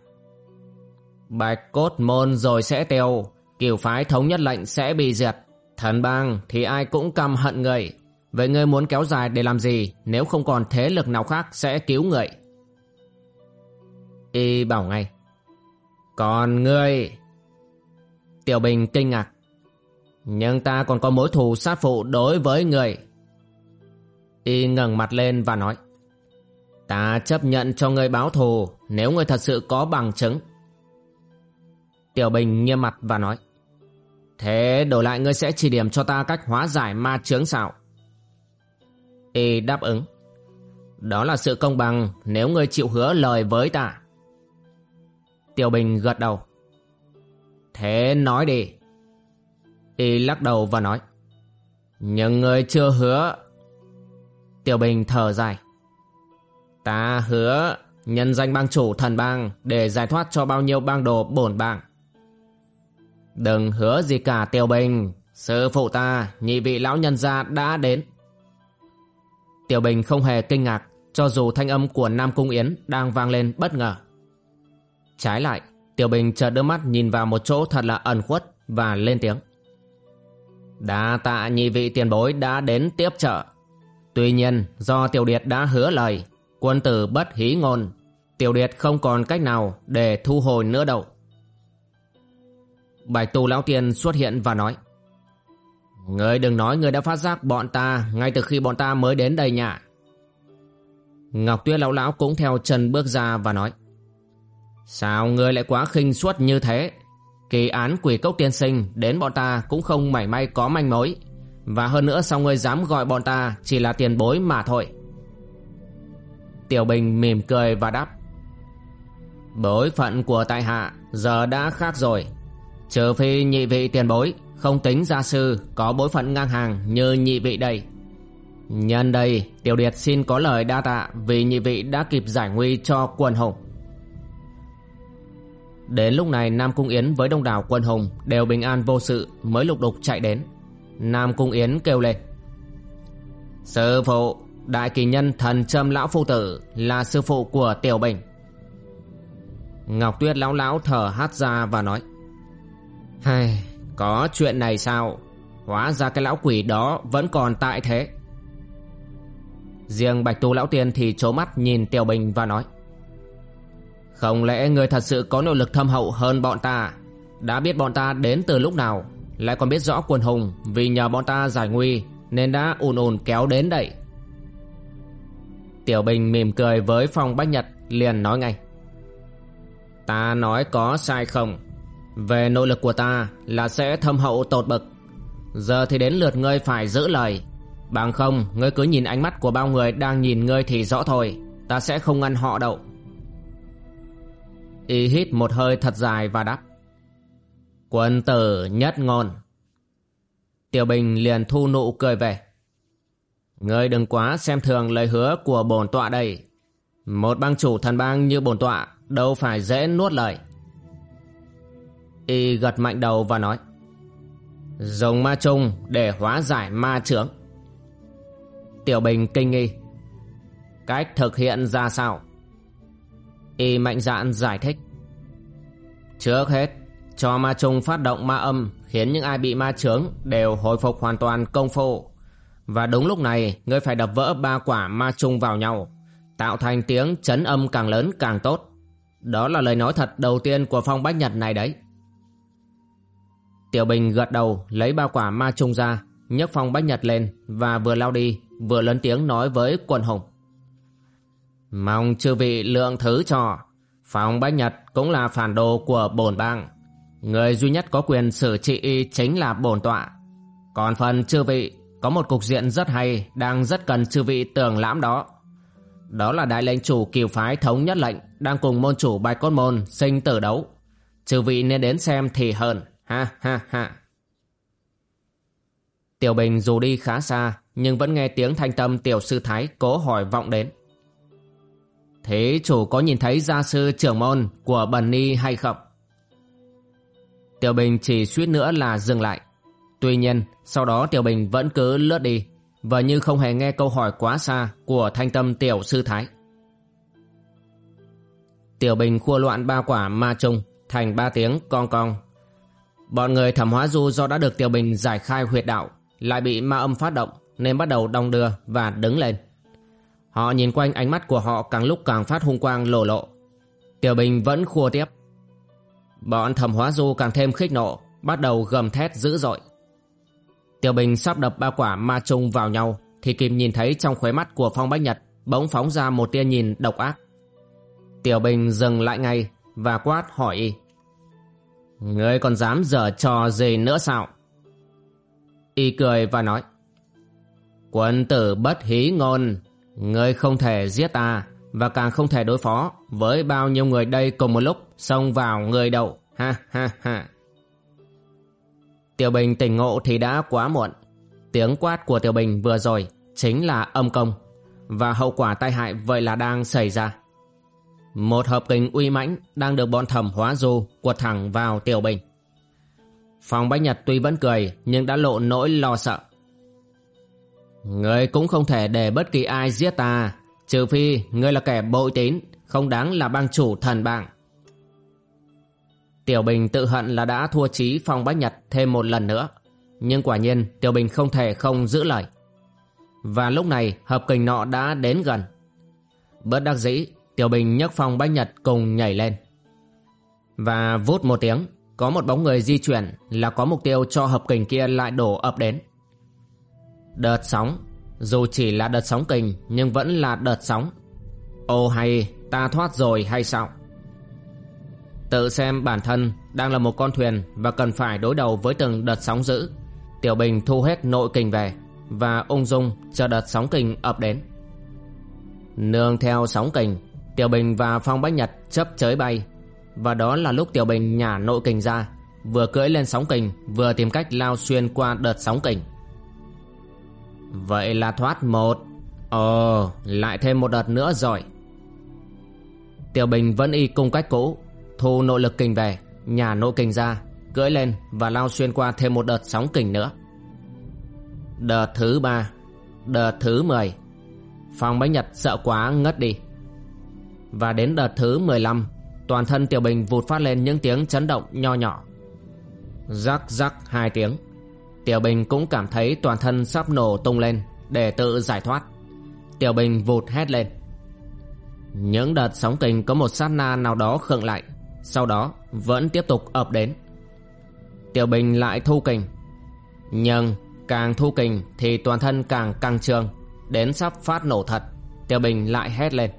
Bạch cốt môn rồi sẽ tiêu, kiểu phái thống nhất lệnh sẽ bị diệt. Thần bang thì ai cũng căm hận người. Vậy ngươi muốn kéo dài để làm gì? Nếu không còn thế lực nào khác sẽ cứu người Y bảo ngay. Còn ngươi, Tiểu Bình kinh ngạc. Nhưng ta còn có mối thù sát phụ đối với người Y ngẩng mặt lên và nói. Ta chấp nhận cho ngươi báo thù Nếu ngươi thật sự có bằng chứng. Tiểu Bình nghiêm mặt và nói. Thế đổi lại ngươi sẽ chỉ điểm cho ta cách hóa giải ma chướng sao? Y đáp ứng. Đó là sự công bằng nếu ngươi chịu hứa lời với ta. Tiểu Bình gật đầu. Thế nói đi. Y lắc đầu và nói. Nhưng ngươi chưa hứa. Tiểu Bình thở dài. Ta hứa nhân danh bang chủ thần bang để giải thoát cho bao nhiêu bang đồ bổn bang. Đừng hứa gì cả Tiểu Bình, sư phụ ta, nhị vị lão nhân gia đã đến. Tiểu Bình không hề kinh ngạc, cho dù thanh âm của Nam Cung Yến đang vang lên bất ngờ. Trái lại, Tiểu Bình chợt đưa mắt nhìn vào một chỗ thật là ẩn khuất và lên tiếng. Đa tạ nhị vị tiền bối đã đến tiếp trợ. Tuy nhiên, do Tiểu Điệt đã hứa lời, quân tử bất hí ngôn, Tiểu Điệt không còn cách nào để thu hồi nữa đâu. Bạch Tu Lão Tiên xuất hiện và nói Ngươi đừng nói ngươi đã phát giác bọn ta, ngay từ khi bọn ta mới đến đây nhạ. Ngọc Tuyết Lão Lão cũng theo chân bước ra và nói, Sao ngươi lại quá khinh suất như thế? Kỳ án quỷ cốc tiên sinh đến bọn ta cũng không mảy may có manh mối. Và hơn nữa sao ngươi dám gọi bọn ta chỉ là tiền bối mà thôi. Tiểu Bình mỉm cười và đáp, Bối phận của tại hạ giờ đã khác rồi. Trừ phi nhị vị tiền bối không tính gia sư có bối phận ngang hàng như nhị vị đây. Nhân đây, Tiểu Điệt xin có lời đa tạ vì nhị vị đã kịp giải nguy cho quần hùng. Đến lúc này Nam Cung Yến với đông đảo quân hùng đều bình an vô sự mới lục đục chạy đến. Nam Cung Yến kêu lên. Sư phụ, đại kỳ nhân thần trâm lão phu tử là sư phụ của Tiểu Bình. Ngọc Tuyết lão lão thở hát ra và nói. Hay, có chuyện này sao? Hóa ra cái lão quỷ đó vẫn còn tại thế. Riêng Bạch Tu lão tiên thì trố mắt nhìn Tiểu Bình và nói. Không lẽ người thật sự có nội lực thâm hậu hơn bọn ta Đã biết bọn ta đến từ lúc nào, Lại còn biết rõ quần hùng Vì nhờ bọn ta giải nguy Nên đã ùn ùn kéo đến đây Tiểu Bình mỉm cười với Phong Bách Nhật Liền nói ngay, Ta nói có sai không về nội lực của ta Là sẽ thâm hậu tột bậc. Giờ thì đến lượt ngươi phải giữ lời. Bằng không, ngươi cứ nhìn ánh mắt của bao người Đang nhìn ngươi thì rõ thôi. Ta sẽ không ngăn họ đâu. Y hít một hơi thật dài và đáp. Quân tử nhất ngôn. Tiểu Bình liền thu nụ cười về. Ngươi đừng quá xem thường lời hứa của bổn tọa đây. Một bang chủ thần bang như bổn tọa Đâu phải dễ nuốt lời. Y gật mạnh đầu và nói Dùng ma trung để hóa giải ma trưởng Tiểu Bình kinh nghi, Cách thực hiện ra sao? Y mạnh dạn giải thích, Trước hết, Cho ma trung phát động ma âm Khiến những ai bị ma trướng Đều hồi phục hoàn toàn công phu. Và đúng lúc này, Ngươi phải đập vỡ ba quả ma trung vào nhau, Tạo thành tiếng chấn âm càng lớn càng tốt. Đó là lời nói thật đầu tiên Của phong bách nhật này đấy. Tiểu Bình gật đầu, Lấy ba quả ma trùng ra, nhấc phong bách nhật lên Và vừa lao đi, Vừa lớn tiếng nói với quần hùng. Mong chư vị lượng thứ cho, Phong Bách Nhật cũng là phản đồ của bổn bang. Người duy nhất có quyền xử trị y chính là bổn tọa. Còn phần chư vị, Có một cục diện rất hay Đang rất cần chư vị tưởng lãm đó. Đó là đại lệnh chủ kiều phái thống nhất lệnh Đang cùng môn chủ bài cốt môn sinh tử đấu. Chư vị nên đến xem thì hơn Ha ha ha Tiểu Bình dù đi khá xa Nhưng vẫn nghe tiếng thanh tâm tiểu sư thái cố hỏi vọng đến Thế chủ có nhìn thấy gia sư trưởng môn của Bần Ni hay không? Tiểu Bình chỉ suýt nữa là dừng lại. Tuy nhiên, sau đó Tiểu Bình vẫn cứ lướt đi, và như không hề nghe câu hỏi quá xa của thanh tâm tiểu sư thái. Tiểu Bình khua loạn ba quả ma trung thành ba tiếng con con. Bọn người thẩm hóa du do đã được Tiểu Bình giải khai huyệt đạo, lại bị ma âm phát động nên bắt đầu đong đưa và đứng lên. Họ nhìn quanh ánh mắt của họ càng lúc càng phát hung quang lộ lộ. Tiểu Bình vẫn khua tiếp. Bọn thẩm hóa du càng thêm khích nộ, bắt đầu gầm thét dữ dội. Tiểu Bình sắp đập ba quả ma chung vào nhau, thì kịp nhìn thấy trong khóe mắt của Phong Bách Nhật bỗng phóng ra một tia nhìn độc ác. Tiểu Bình dừng lại ngay và quát hỏi y. Ngươi còn dám dở trò gì nữa sao? Y cười và nói. Quân tử bất hí ngôn, Ngươi không thể giết ta Và càng không thể đối phó Với bao nhiêu người đây cùng một lúc Xông vào người đậu Ha ha ha Tiểu Bình tỉnh ngộ thì đã quá muộn Tiếng quát của Tiểu Bình vừa rồi Chính là âm công và hậu quả tai hại vậy là đang xảy ra. Một hợp kình uy mãnh đang được bọn thẩm hóa du quật thẳng vào Tiểu Bình. Phòng Bách Nhật tuy vẫn cười nhưng đã lộ nỗi lo sợ. Người cũng không thể để bất kỳ ai giết ta, trừ phi ngươi là kẻ bội tín, không đáng là bang chủ thần bảng. Tiểu Bình tự hận là đã thua trí Phong Bách Nhật thêm một lần nữa. Nhưng quả nhiên Tiểu Bình không thể không giữ lời. Và lúc này hợp kình nọ đã đến gần. Bất đắc dĩ, Tiểu Bình nhấc Phong Bách Nhật cùng nhảy lên. Và vút một tiếng, có một bóng người di chuyển là có mục tiêu cho hợp kình kia lại đổ ập đến. Đợt sóng, dù chỉ là đợt sóng kình nhưng vẫn là đợt sóng. Ô hay, ta thoát rồi hay sao? Tự xem bản thân đang là một con thuyền và cần phải đối đầu với từng đợt sóng dữ. Tiểu Bình thu hết nội kình về và ung dung chờ đợt sóng kình ập đến. Nương theo sóng kình, Tiểu Bình và Phong Bách Nhật chấp chới bay. Và đó là lúc Tiểu Bình nhả nội kình ra, vừa cưỡi lên sóng kình, vừa tìm cách lao xuyên qua đợt sóng kình. Vậy là thoát một. Ồ, lại thêm một đợt nữa rồi. Tiểu Bình vẫn y cung cách cũ, Thu nội lực kình về, Nhả nội kình ra, Cưỡi lên và lao xuyên qua thêm một đợt sóng kình nữa. Đợt thứ ba, Đợt thứ mười. Phong Bách nhật sợ quá, ngất đi. Và đến đợt thứ mười lăm, Toàn thân Tiểu Bình vụt phát lên những tiếng chấn động nho nhỏ. Rắc rắc hai tiếng, Tiểu Bình cũng cảm thấy toàn thân sắp nổ tung lên Để tự giải thoát. Tiểu Bình vụt hét lên. Những đợt sóng kình có một sát na nào đó khựng lại, Sau đó vẫn tiếp tục ập đến. Tiểu Bình lại thu kình. Nhưng càng thu kình thì toàn thân càng căng trương, Đến sắp phát nổ thật, Tiểu Bình lại hét lên.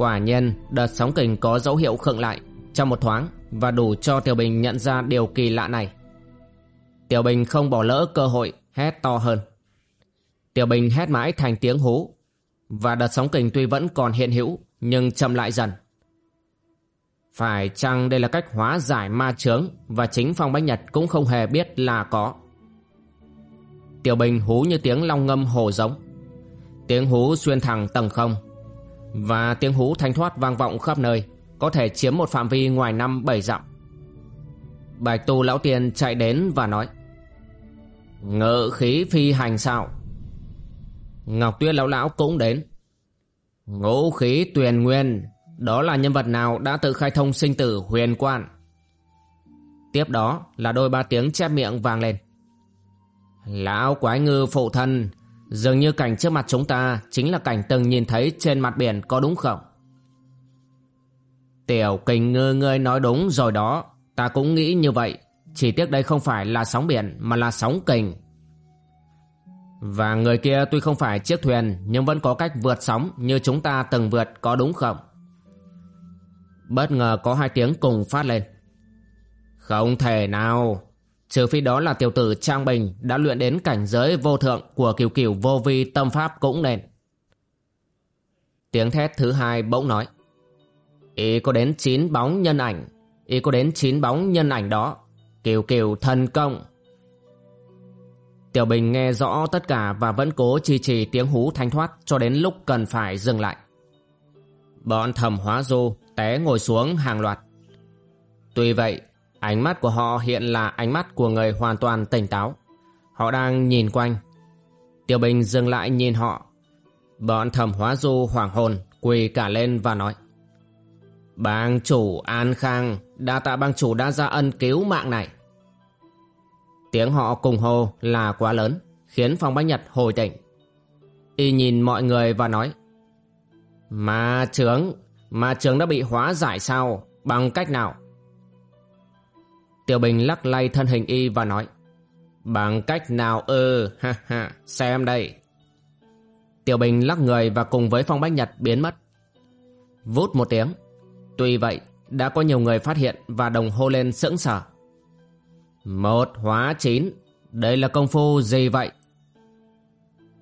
Quả nhiên, đợt sóng kình có dấu hiệu khựng lại Trong một thoáng Và đủ cho Tiểu Bình nhận ra điều kỳ lạ này Tiểu Bình không bỏ lỡ cơ hội, hét to hơn. Tiểu Bình hét mãi thành tiếng hú và đợt sóng kình tuy vẫn còn hiện hữu nhưng chậm lại dần. Phải chăng đây là cách hóa giải ma chướng và chính Phong Bách Nhật cũng không hề biết là có. Tiểu Bình hú như tiếng long ngâm hồ giống. Tiếng hú xuyên thẳng tầng không và tiếng hú thanh thoát vang vọng khắp nơi, có thể chiếm một phạm vi ngoài năm bảy dặm. Bạch tu lão tiên chạy đến và nói, Ngự khí phi hành sao Ngọc Tuyết lão lão cũng đến, Ngũ khí tuyền nguyên, Đó là nhân vật nào đã tự khai thông sinh tử huyền quan Tiếp đó là đôi ba tiếng chép miệng vang lên, Lão quái ngư phụ thân Dường như cảnh trước mặt chúng ta Chính là cảnh từng nhìn thấy trên mặt biển có đúng không Tiểu kình ngư ngươi nói đúng rồi đó Ta cũng nghĩ như vậy chỉ tiếc đây không phải là sóng biển mà là sóng kình. Và người kia tuy không phải chiếc thuyền nhưng vẫn có cách vượt sóng như chúng ta từng vượt có đúng không? Bất ngờ có hai tiếng cùng phát lên. Không thể nào, trừ phi đó là tiểu tử Trang Bình đã luyện đến cảnh giới vô thượng của kiều kiều vô vi tâm pháp cũng nên. Tiếng thét thứ hai bỗng nói. Ý có đến chín bóng nhân ảnh, ý có đến chín bóng nhân ảnh đó Kiều kiều thần công Tiểu Bình nghe rõ tất cả và vẫn cố trì trì tiếng hú thanh thoát cho đến lúc cần phải dừng lại. Bọn thầm hóa du té ngồi xuống hàng loạt. Tuy vậy, ánh mắt của họ hiện là ánh mắt của người hoàn toàn tỉnh táo. Họ đang nhìn quanh. Tiêu Bình dừng lại nhìn họ. Bọn thầm hóa du hoảng hồn quỳ cả lên và nói. Bang chủ An Khang đa tạ bang chủ đã ra ân cứu mạng này. Tiếng họ cùng hô là quá lớn, khiến phòng Bách Nhật hồi tỉnh. Y nhìn mọi người và nói Ma trướng, ma trướng đã bị hóa giải sao, bằng cách nào? Tiểu Bình lắc lay thân hình Y và nói Bằng cách nào ư, ha ha, xem đây. Tiểu Bình lắc người và cùng với Phong Bách Nhật biến mất. Vút một tiếng. Tuy vậy, đã có nhiều người phát hiện và đồng hô lên sững sờ. Một hóa chín, đây là công phu gì vậy?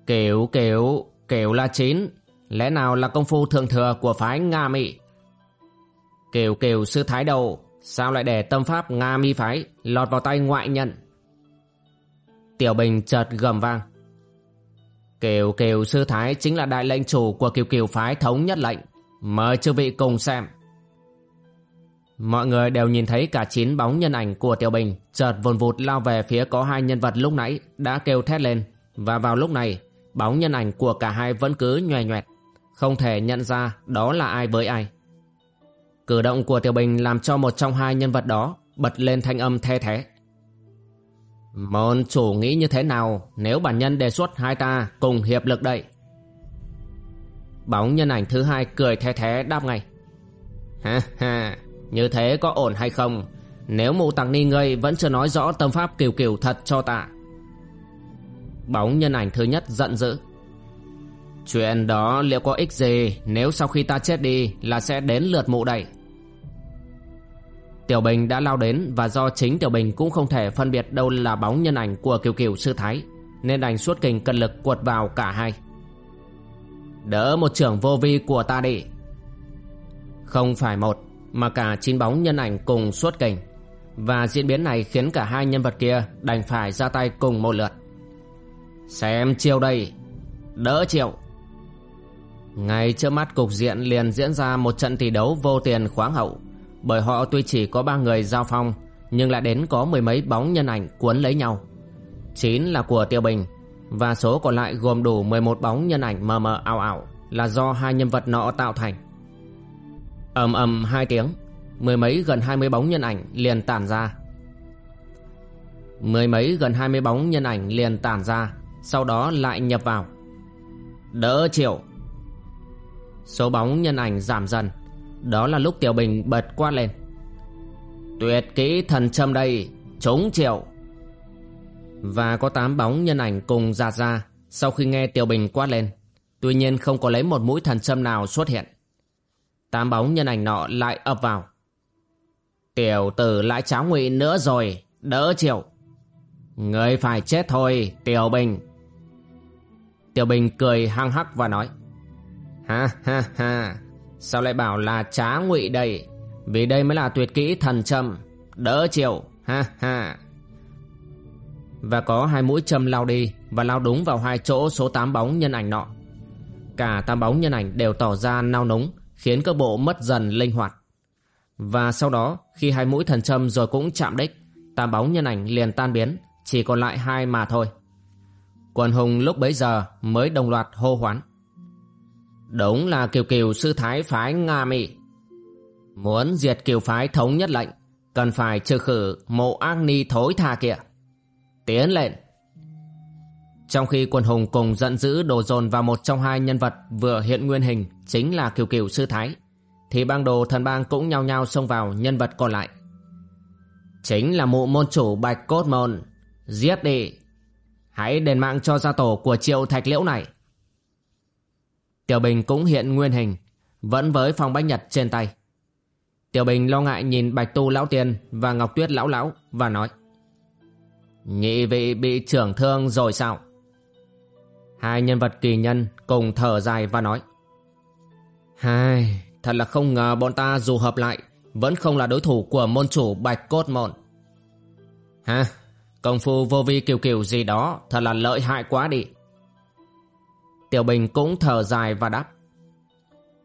Kiểu kiểu, kiểu là chín, lẽ nào là công phu thường thừa của phái Nga Mỹ? Kiểu kiểu sư thái đầu, sao lại để tâm pháp Nga Mi phái lọt vào tay ngoại nhân? Tiểu Bình chợt gầm vang. Kiều Kiều Sư Thái chính là đại lệnh chủ của Kiều Kiều Phái thống nhất lệnh. Mời chư vị cùng xem. Mọi người đều nhìn thấy cả chín bóng nhân ảnh của Tiểu Bình chợt vồn vụt lao về phía có hai nhân vật lúc nãy đã kêu thét lên. Và vào lúc này, bóng nhân ảnh của cả hai vẫn cứ nhòe nhoẹt. Không thể nhận ra đó là ai với ai. Cử động của Tiểu Bình làm cho một trong hai nhân vật đó bật lên thanh âm the thế. Môn chủ nghĩ như thế nào nếu bản nhân đề xuất hai ta cùng hiệp lực đây? Bóng nhân ảnh thứ hai cười the thế đáp ngay. Ha ha, như thế có ổn hay không? Nếu mụ tặng ni ngươi vẫn chưa nói rõ tâm pháp kiều kiều thật cho ta. Bóng nhân ảnh thứ nhất giận dữ. Chuyện đó liệu có ích gì nếu sau khi ta chết đi là sẽ đến lượt mụ đẩy? Tiểu Bình đã lao đến và do chính Tiểu Bình cũng không thể phân biệt đâu là bóng nhân ảnh của Kiều Kiều Sư Thái nên đành suốt kình cân lực quật vào cả hai. Đỡ một trưởng vô vi của ta đi. Không phải một mà cả chín bóng nhân ảnh cùng suốt kình và diễn biến này khiến cả hai nhân vật kia đành phải ra tay cùng một lượt. Xem chiêu đây, đỡ chiêu. Ngay trước mắt cục diện liền diễn ra một trận tỷ đấu vô tiền khoáng hậu bởi họ tuy chỉ có ba người giao phong nhưng lại đến có mười mấy bóng nhân ảnh cuốn lấy nhau. Chín là của Tiêu Bình và số còn lại gồm đủ 11 bóng nhân ảnh mờ mờ ảo ảo là do hai nhân vật nọ tạo thành. ầm ầm hai tiếng, mười mấy gần hai mươi bóng nhân ảnh liền tản ra. Mười mấy gần hai mươi bóng nhân ảnh liền tản ra, sau đó lại nhập vào. Đỡ chịu. Số bóng nhân ảnh giảm dần, đó là lúc Tiểu Bình bật quát lên. Tuyệt kỹ thần châm đây, Chống triệu Và có tám bóng nhân ảnh cùng giạt ra Sau khi nghe Tiểu Bình quát lên. Tuy nhiên không có lấy một mũi thần châm nào xuất hiện. Tám bóng nhân ảnh nọ lại ập vào. Tiểu tử lại cháo ngụy nữa rồi, Đỡ chịu. Người phải chết thôi, Tiểu Bình. Tiểu Bình cười hăng hắc và nói. Ha ha ha. Sao lại bảo là trá ngụy đây Vì đây mới là tuyệt kỹ thần châm. Đỡ chiều, Ha ha. Và có hai mũi châm lao đi Và lao đúng vào hai chỗ số tám bóng nhân ảnh nọ. Cả tám bóng nhân ảnh đều tỏ ra nao núng Khiến cơ bộ mất dần linh hoạt. Và sau đó Khi hai mũi thần châm rồi cũng chạm đích Tám bóng nhân ảnh liền tan biến Chỉ còn lại hai mà thôi. Quần hùng lúc bấy giờ mới đồng loạt hô hoán. Đúng là kiều kiều sư thái phái Nga Mỹ. Muốn diệt kiều phái thống nhất lệnh, cần phải trừ khử mộ ác ni thối tha kia. Tiến lên. Trong khi quần hùng cùng giận dữ đổ dồn vào một trong hai nhân vật vừa hiện nguyên hình chính là kiều kiều sư thái, thì bang đồ thần bang cũng nhao nhao xông vào nhân vật còn lại. Chính là mụ môn chủ Bạch Cốt Môn. Giết đi. Hãy đền mạng cho gia tổ của triệu thạch liễu này. Tiểu Bình cũng hiện nguyên hình, vẫn với phong bách nhật trên tay. Tiểu Bình lo ngại nhìn Bạch Tu Lão Tiên và Ngọc Tuyết Lão Lão và nói Nhị vị bị trưởng thương rồi sao? Hai nhân vật kỳ nhân cùng thở dài và nói Hai, thật là không ngờ bọn ta dù hợp lại vẫn không là đối thủ của môn chủ Bạch Cốt Môn. Ha, công phu vô vi kiều kiều gì đó thật là lợi hại quá đi. Tiểu Bình cũng thở dài và đáp.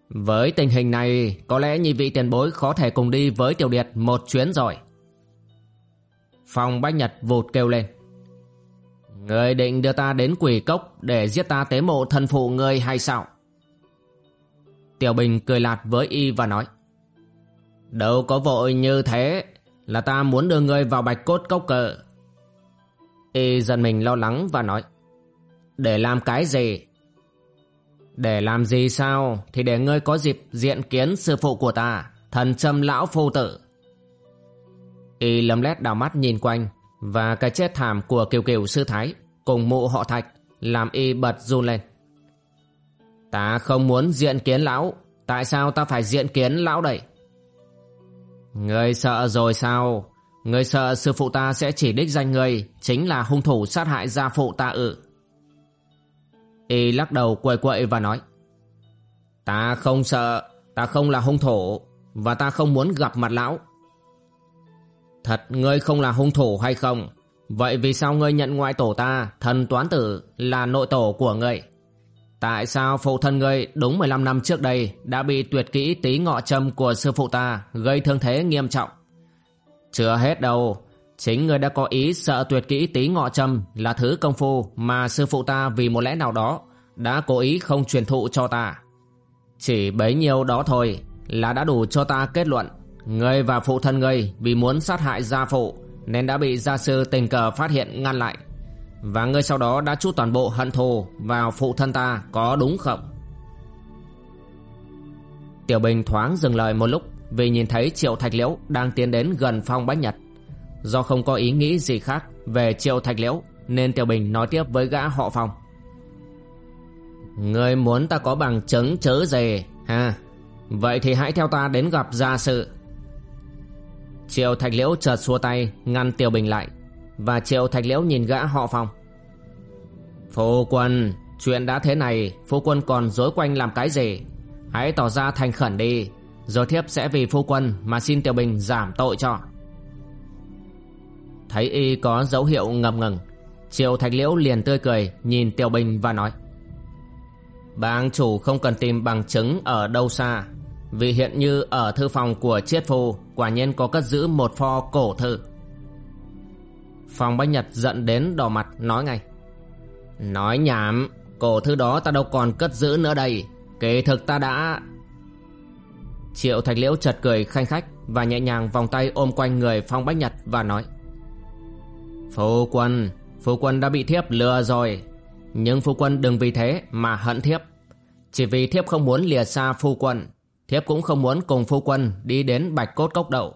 Với tình hình này, có lẽ nhị vị tiền bối khó thể cùng đi với Tiểu Điệt một chuyến rồi. Phong Bách Nhật vụt kêu lên. Người định đưa ta đến quỷ cốc để giết ta tế mộ thân phụ ngươi hay sao? Tiểu Bình cười lạt với y và nói. Đâu có vội như thế, là ta muốn đưa ngươi vào bạch cốt cốc cờ. Y dần mình lo lắng và nói. Để làm cái gì? Để làm gì sao? Thì để ngươi có dịp diện kiến sư phụ của ta, Thần châm lão phu tử. Y lấm lét đào mắt nhìn quanh, Và cái chết thảm của kiều kiều sư thái Cùng mụ họ thạch Làm y bật run lên. Ta không muốn diện kiến lão, Tại sao ta phải diện kiến lão đây? Ngươi sợ rồi sao? Ngươi sợ sư phụ ta sẽ chỉ đích danh ngươi Chính là hung thủ sát hại gia phụ ta ự Y lắc đầu quậy quậy và nói Ta không sợ Ta không là hung thủ Và ta không muốn gặp mặt lão. Thật ngươi không là hung thủ hay không? Vậy vì sao ngươi nhận ngoại tổ ta Thần toán tử là nội tổ của ngươi? Tại sao phụ thân ngươi đúng 15 năm trước đây đã bị tuyệt kỹ tí ngọ châm của sư phụ ta gây thương thế nghiêm trọng? Chưa hết đâu, chính ngươi đã có ý sợ tuyệt kỹ tí ngọ châm là thứ công phu mà sư phụ ta vì một lẽ nào đó đã cố ý không truyền thụ cho ta. Chỉ bấy nhiêu đó thôi là đã đủ cho ta kết luận ngươi và phụ thân ngươi vì muốn sát hại gia phụ nên đã bị gia sư tình cờ phát hiện ngăn lại. Và ngươi sau đó đã chút toàn bộ hận thù vào phụ thân ta có đúng không? Tiểu Bình thoáng dừng lời một lúc vì nhìn thấy Triệu Thạch Liễu đang tiến đến gần Phong Bách Nhật. Do không có ý nghĩ gì khác về Triệu Thạch Liễu nên Tiểu Bình nói tiếp với gã họ Phong. người muốn ta có bằng chứng chớ gì ha? Vậy thì hãy theo ta đến gặp gia sự. Triệu Thạch Liễu chợt xua tay ngăn Tiểu Bình lại và Triệu Thạch Liễu nhìn gã họ Phong. Phu quân, chuyện đã thế này, phu quân còn dối quanh làm cái gì? Hãy tỏ ra thành khẩn đi, rồi thiếp sẽ vì phu quân mà xin Tiểu Bình giảm tội cho. Thấy y có dấu hiệu ngập ngừng, Triệu Thạch Liễu liền tươi cười nhìn Tiểu Bình và nói. Bang chủ không cần tìm bằng chứng ở đâu xa, vì hiện như ở thư phòng của chiết phu quả nhiên có cất giữ một pho cổ thư. Phòng Bách Nhật giận đến đỏ mặt nói ngay. Nói nhảm, cổ thư đó ta đâu còn cất giữ nữa đây. Kỳ thực ta đã... Triệu Thạch Liễu chật cười khanh khách và nhẹ nhàng vòng tay ôm quanh người Phong Bách Nhật và nói. Phu quân, phu quân đã bị thiếp lừa rồi. Nhưng phu quân đừng vì thế mà hận thiếp. Chỉ vì thiếp không muốn lìa xa phu quân, thiếp cũng không muốn cùng phu quân đi đến bạch cốt cốc đậu.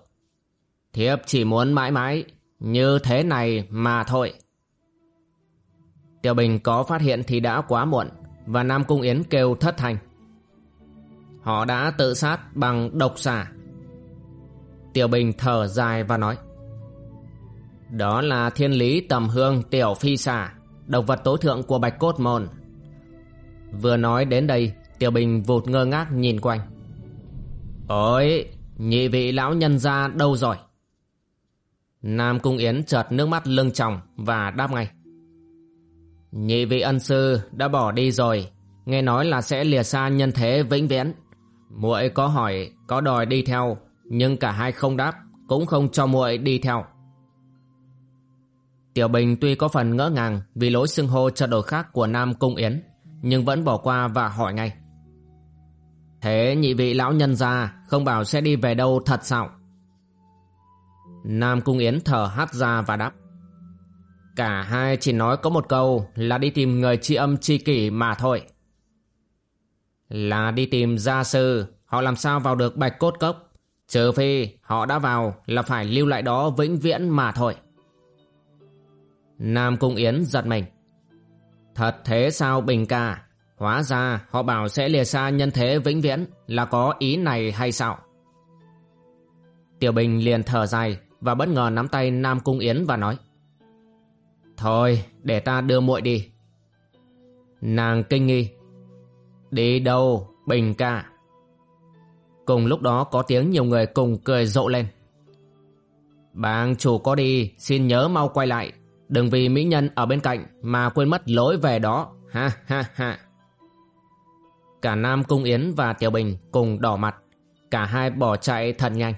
Thiếp chỉ muốn mãi mãi như thế này mà thôi. Tiểu Bình có phát hiện thì đã quá muộn và Nam Cung Yến kêu thất thành. Họ đã tự sát bằng độc xà. Tiểu Bình thở dài và nói đó là thiên lý tầm hương tiểu phi xà, Độc vật tối thượng của bạch cốt môn. Vừa nói đến đây, Tiểu Bình vụt ngơ ngác nhìn quanh. Ôi, Nhị vị lão nhân ra đâu rồi? Nam Cung Yến chợt nước mắt lưng tròng Và đáp ngay. Nhị vị ân sư đã bỏ đi rồi, Nghe nói là sẽ lìa xa nhân thế vĩnh viễn. Muội có hỏi Có đòi đi theo, Nhưng cả hai không đáp, Cũng không cho muội đi theo. Tiểu Bình tuy có phần ngỡ ngàng Vì lối xưng hô cho đổi khác của Nam Cung Yến Nhưng vẫn bỏ qua và hỏi ngay Thế nhị vị lão nhân ra Không bảo sẽ đi về đâu thật sao Nam Cung Yến thở hắt ra và đáp Cả hai chỉ nói có một câu là đi tìm người tri âm tri kỷ mà thôi. Là đi tìm gia sư, họ làm sao vào được bạch cốt cốc. Trừ phi họ đã vào là phải lưu lại đó vĩnh viễn mà thôi. Nam Cung Yến giật mình. Thật thế sao, Bình ca? Hóa ra họ bảo sẽ lìa xa nhân thế vĩnh viễn là có ý này hay sao? Tiểu Bình liền thở dài và bất ngờ nắm tay Nam Cung Yến và nói. Thôi, để ta đưa muội đi Nàng kinh nghi, Đi đâu, Bình ca Cùng lúc đó có tiếng nhiều người cùng cười rộ lên Bang chủ có đi, Xin nhớ mau quay lại Đừng vì mỹ nhân ở bên cạnh Mà quên mất lối về đó. Ha ha ha. Cả Nam Cung Yến và Tiểu Bình cùng đỏ mặt. Cả hai bỏ chạy thật nhanh.